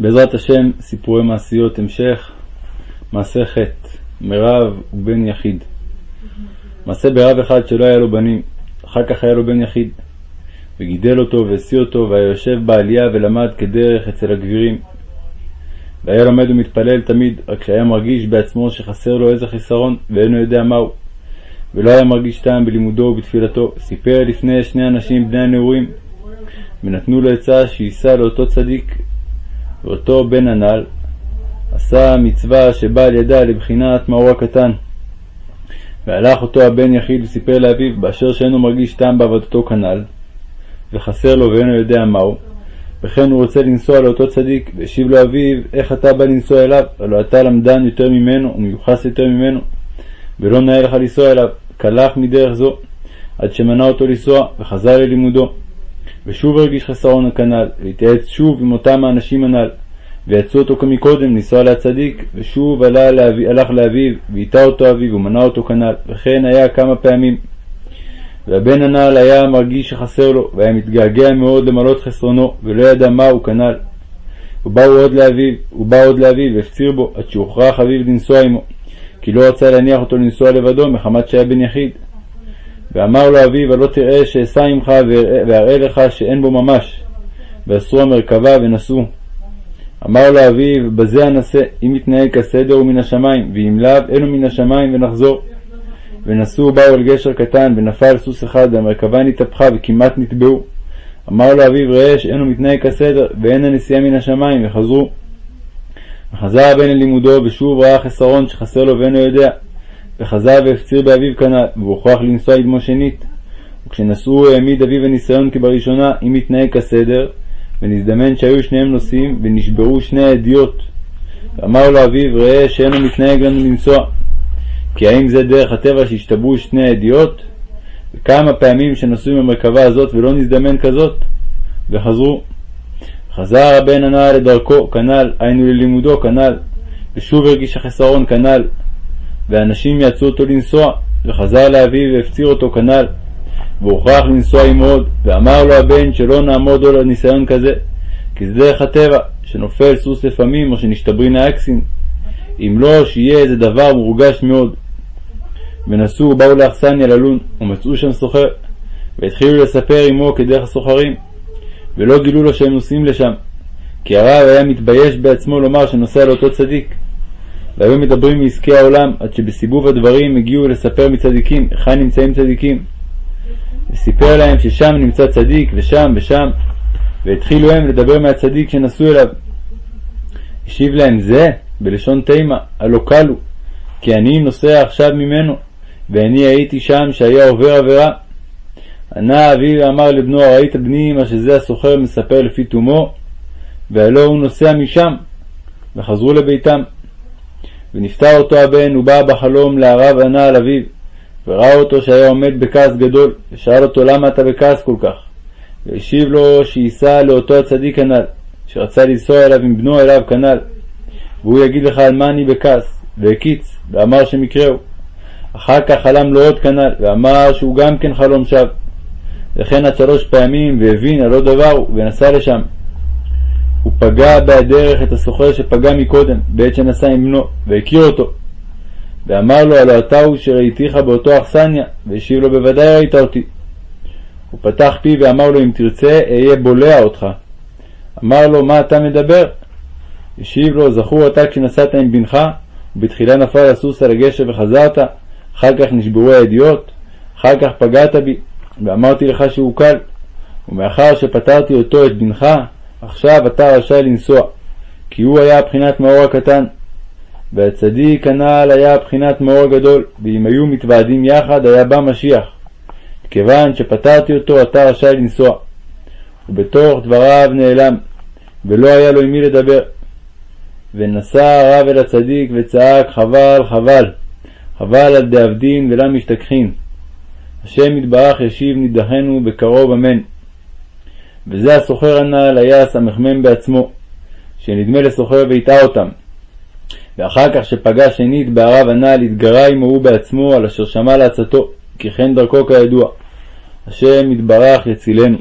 בעזרת השם, סיפורי מעשיות, המשך, מעשה חטא, מרב ובן יחיד. מעשה ברב אחד שלא היה לו בנים, אחר כך היה לו בן יחיד, וגידל אותו והשיא אותו, והיה יושב בעלייה ולמד כדרך אצל הגבירים. והיה לומד ומתפלל תמיד, רק שהיה מרגיש בעצמו שחסר לו איזה חיסרון, ואינו יודע מהו. ולא היה מרגיש טעם בלימודו ובתפילתו. סיפר לפני שני אנשים בני הנעורים, ונתנו לו עצה שייסע לאותו צדיק ואותו בן הנ"ל עשה מצווה שבאה על ידה לבחינת מאור הקטן. והלך אותו הבן יחיד וסיפר לאביו, באשר שאינו מרגיש טעם בעבודתו כנ"ל, וחסר לו ואינו יודע מהו, וכן הוא רוצה לנסוע לאותו צדיק, והשיב לו אביו, איך אתה בא לנסוע אליו? הלא אתה למדן יותר ממנו, ומיוחס יותר ממנו, ולא נאה לך לנסוע אליו. קלח מדרך זו, עד שמנע אותו לנסוע, וחזר ללימודו. ושוב הרגיש חסרון הכנ"ל, והתייעץ שוב עם אותם האנשים הנ"ל, ויצאו אותו כמקודם לנסוע להצדיק, ושוב עלה לאבי, הלך לאביו, והטעה אותו אביו, ומנע אותו כנ"ל, וכן היה כמה פעמים. והבן הנ"ל היה מרגיש שחסר לו, והיה מתגעגע מאוד למלות חסרונו, ולא ידע מהו כנ"ל. ובאו עוד לאביו, ובא עוד לאביו, והפציר בו, עד שהוכרח אביו לנסוע עמו, כי לא רצה להניח אותו לנסוע לבדו, מחמת שהיה בן יחיד. ואמר לו אביו, הלא תראה שאסע עמך ואראה לך שאין בו ממש. ואסרו המרכבה ונסעו. אמר לו אביו, בזה אנסה, אם יתנהג כסדר הוא מן השמיים, ואם לאו, אינו מן השמיים ונחזור. ונסעו באו אל גשר קטן, ונפל סוס אחד, והמרכבה נתהפכה וכמעט נטבעו. אמר לו אביו, ראה שאינו מתנהג כסדר, ואין הנסיעה מן השמיים, וחזרו. וחזר הבן אל לימודו, ושוב ראה חסרון שחסר לו ואינו יודע. וחזר והפציר באביו כנ"ל, והוכרח לנסוע עמו שנית. וכשנסעו העמיד אביו הניסיון כבראשונה, אם יתנהג כסדר, ונזדמן שהיו שניהם נוסעים, ונשברו שני האדיוט. ואמר לו אביו, ראה שאינו מתנהג לנו לנסוע. כי האם זה דרך הטבע שהשתברו שני האדיוט? וכמה פעמים שנסעו עם המרכבה הזאת ולא נזדמן כזאת? וחזרו. חזר הבן הנ"ל לדרכו, כנ"ל, היינו ללימודו, כנ"ל, ושוב הרגיש החסרון, כנ"ל, ואנשים יעצו אותו לנסוע, וחזר לאביו והפציר אותו כנ"ל, והוכרח לנסוע עמו עוד, ואמר לו הבן שלא נעמוד עוד על ניסיון כזה, כי זה דרך הטבע, שנופל סוס לפעמים, או שנשתברין האקסין, אם לא, שיהיה איזה דבר מורגש מאוד. ונסעו ובאו לאכסניה ללון, ומצאו שם סוחר, והתחילו לספר עמו כדרך הסוחרים, ולא גילו לו שהם נוסעים לשם, כי הרב היה מתבייש בעצמו לומר שנוסע לאותו צדיק. והיו מדברים מעסקי העולם, עד שבסיבוב הדברים הגיעו לספר מצדיקים, היכן נמצאים צדיקים. וסיפר להם ששם נמצא צדיק, ושם ושם, והתחילו הם לדבר מהצדיק שנסעו אליו. השיב להם זה, בלשון תימה, הלא קלו, כי אני נוסע עכשיו ממנו, ואני הייתי שם שהיה עובר עבירה. ענה אבי ואמר לבנו, ראית בני מה שזה הסוחר מספר לפי תומו, והלא הוא נוסע משם, וחזרו לביתם. ונפטר אותו הבן, ובא בחלום להרב ענה על אביו, וראה אותו שהיה עומד בכעס גדול, ושאל אותו למה אתה בכעס כל כך? והשיב לו שייסע לאותו הצדיק הנ"ל, שרצה לנסוע אליו עם בנו אליו כנ"ל, והוא יגיד לך על מה אני בכעס, והקיץ, ואמר שמקראו. אחר כך חלם לו עוד כנ"ל, ואמר שהוא גם כן חלום שווא. וכן עד שלוש פעמים, והבין על עוד דבר ונסע לשם. פגע בהדרך את הסוחר שפגע מקודם, בעת שנסע עם בנו, והכיר אותו. ואמר לו, הלא אתה הוא שראיתיך באותו אכסניה, והשיב לו, בוודאי ראית אותי. הוא פתח פי ואמר לו, אם תרצה, אהיה בולע אותך. אמר לו, מה אתה מדבר? השיב לו, זכור אתה כשנסעת עם בנך, ובתחילה נפל הסוס על הגשר וחזרת, אחר כך נשברו הידיעות, אחר כך פגעת בי, ואמרתי לך שהוא קל. ומאחר שפטרתי אותו, את בנך, עכשיו אתה רשאי לנסוע, כי הוא היה בחינת מאור הקטן. והצדיק הנ"ל היה בחינת מאור הגדול, ואם היו מתוועדים יחד, היה בא משיח. כיוון שפטרתי אותו, אתה רשאי לנסוע. ובתוך דבריו נעלם, ולא היה לו עם מי לדבר. ונשא הרב אל הצדיק וצעק חבל חבל, חבל על דאבדין ולה משתכחין. השם יתברך ישיב נידחנו בקרוב אמן. וזה הסוחר הנ"ל היה הסמ"ם בעצמו, שנדמה לסוחר והטעה אותם. ואחר כך שפגע שנית בערב הנ"ל, התגרה עמו הוא בעצמו על אשר שמע לעצתו, כי כן דרכו כידוע. השם יתברך יצילנו.